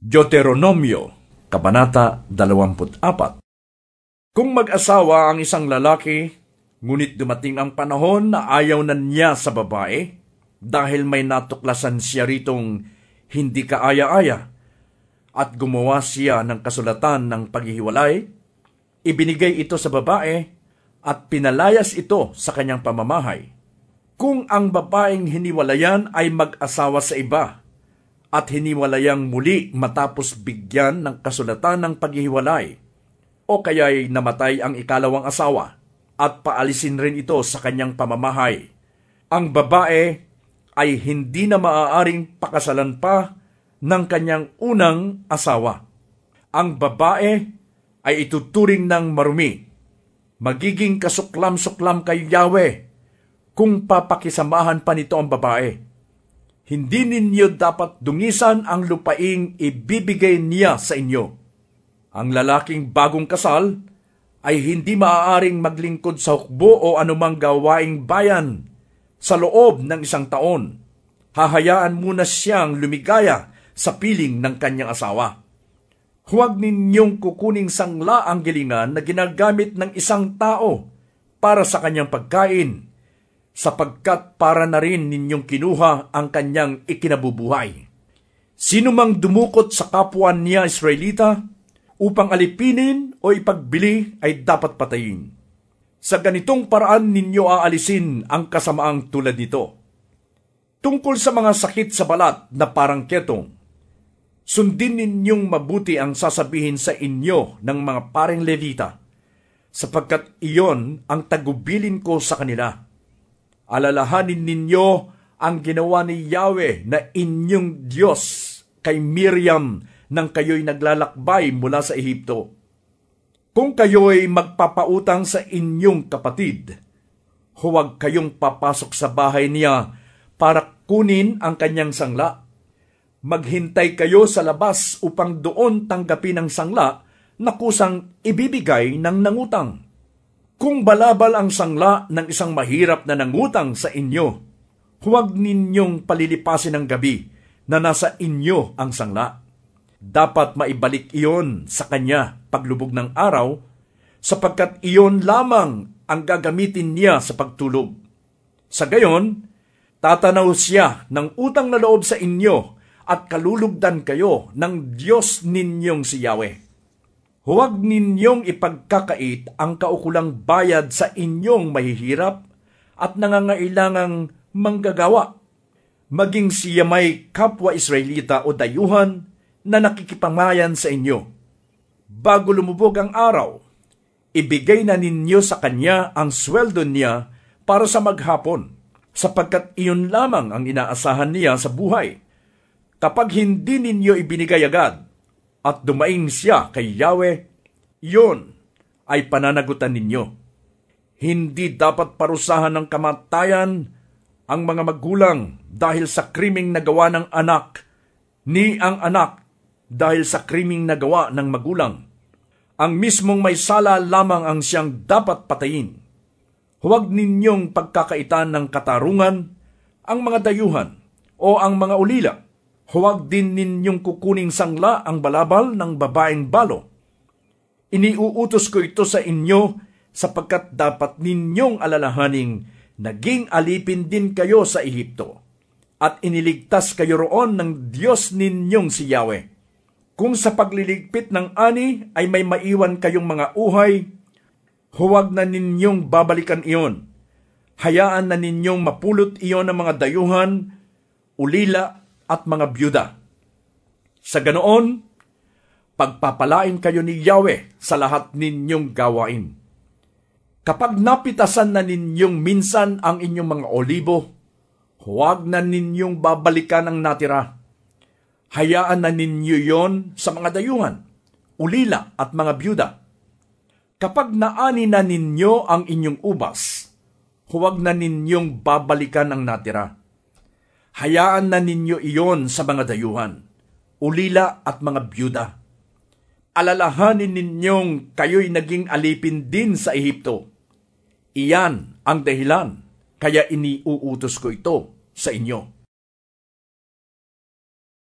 Deuteronomio, Kabanata 24 Kung mag-asawa ang isang lalaki, ngunit dumating ang panahon na ayaw na niya sa babae, dahil may natuklasan siya ritong hindi kaaya-aya, at gumawa siya ng kasulatan ng paghihiwalay, ibinigay ito sa babae at pinalayas ito sa kanyang pamamahay. Kung ang babaeng hiniwalayan ay mag-asawa sa iba, at hiniwalayang muli matapos bigyan ng kasulatan ng paghihiwalay, o kaya'y namatay ang ikalawang asawa at paalisin rin ito sa kanyang pamamahay. Ang babae ay hindi na maaaring pakasalan pa ng kanyang unang asawa. Ang babae ay ituturing ng marumi. Magiging kasuklam-suklam kay Yahweh kung papakisamahan pa nito ang babae hindi ninyo dapat dungisan ang lupaing ibibigay niya sa inyo. Ang lalaking bagong kasal ay hindi maaaring maglingkod sa hukbo o anumang gawaing bayan sa loob ng isang taon. Hahayaan muna siyang lumigaya sa piling ng kanyang asawa. Huwag ninyong kukuning sangla ang gilingan na ginagamit ng isang tao para sa kanyang pagkain sapagkat para na rin ninyong kinuha ang kanyang ikinabubuhay. Sino mang dumukot sa kapwa niya Israelita upang alipinin o ipagbili ay dapat patayin. Sa ganitong paraan ninyo aalisin ang kasamaang tulad nito. Tungkol sa mga sakit sa balat na parang ketong, sundin ninyong mabuti ang sasabihin sa inyo ng mga paring levita, sapagkat iyon ang tagubilin ko sa kanila alalahanin ninyo ang ginawa ni Yahweh na inyong Diyos kay Miriam nang kayo'y naglalakbay mula sa Ehipto. Kung kayo'y magpapautang sa inyong kapatid, huwag kayong papasok sa bahay niya para kunin ang kanyang sangla. Maghintay kayo sa labas upang doon tanggapin ang sangla na kusang ibibigay ng nangutang kung balabal ang sangla ng isang mahirap na nangutang sa inyo, huwag ninyong palilipasin ang gabi na nasa inyo ang sangla. Dapat maibalik iyon sa kanya paglubog ng araw, sapagkat iyon lamang ang gagamitin niya sa pagtulog. Sa gayon, tatanaw siya ng utang na loob sa inyo at kalulugdan kayo ng Diyos ninyong si Yahweh. Huwag ninyong ipagkakait ang kaukulang bayad sa inyong mahihirap at nangangailangang manggagawa. Maging siya may kapwa Israelita o dayuhan na nakikipamayan sa inyo. Bago lumubog ang araw, ibigay na ninyo sa kanya ang sweldo niya para sa maghapon, sapagkat iyon lamang ang inaasahan niya sa buhay. Kapag hindi ninyo ibinigay agad, at dumaing siya kay Yahweh, yon ay pananagutan ninyo. Hindi dapat parusahan ng kamatayan ang mga magulang dahil sa kriming nagawa ng anak, ni ang anak dahil sa kriming nagawa ng magulang. Ang mismong may sala lamang ang siyang dapat patayin. Huwag ninyong pagkakaitan ng katarungan ang mga dayuhan o ang mga ulila Huwag din ninyong kukuning sangla ang balabal ng babaeng balo. Iniuutos ko ito sa inyo sapagkat dapat ninyong alalahaning naging alipin din kayo sa Ehipto at iniligtas kayo roon ng Diyos ninyong si Yahweh. Kung sa pagliligpit ng ani ay may maiwan kayong mga uhay, huwag na ninyong babalikan iyon. Hayaan na ninyong mapulot iyon ng mga dayuhan, ulila at mga byuda. Sa ganoon, pagpapalain kayo ni Yahweh sa lahat ninyong gawain. Kapag napitasan na ninyong minsan ang inyong mga olibo, huwag na ninyong babalikan ang natira. Hayaan na ninyo yon sa mga dayuhan, ulila at mga byuda. Kapag naani na ninyo ang inyong ubas, huwag na ninyong babalikan ang natira Hayaan na ninyo iyon sa mga dayuhan, ulila at mga byuda. Alalahanin ninyong kayo'y naging alipin din sa Ehipto. Iyan ang dahilan, kaya iniuutos ko ito sa inyo.